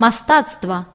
мастацтва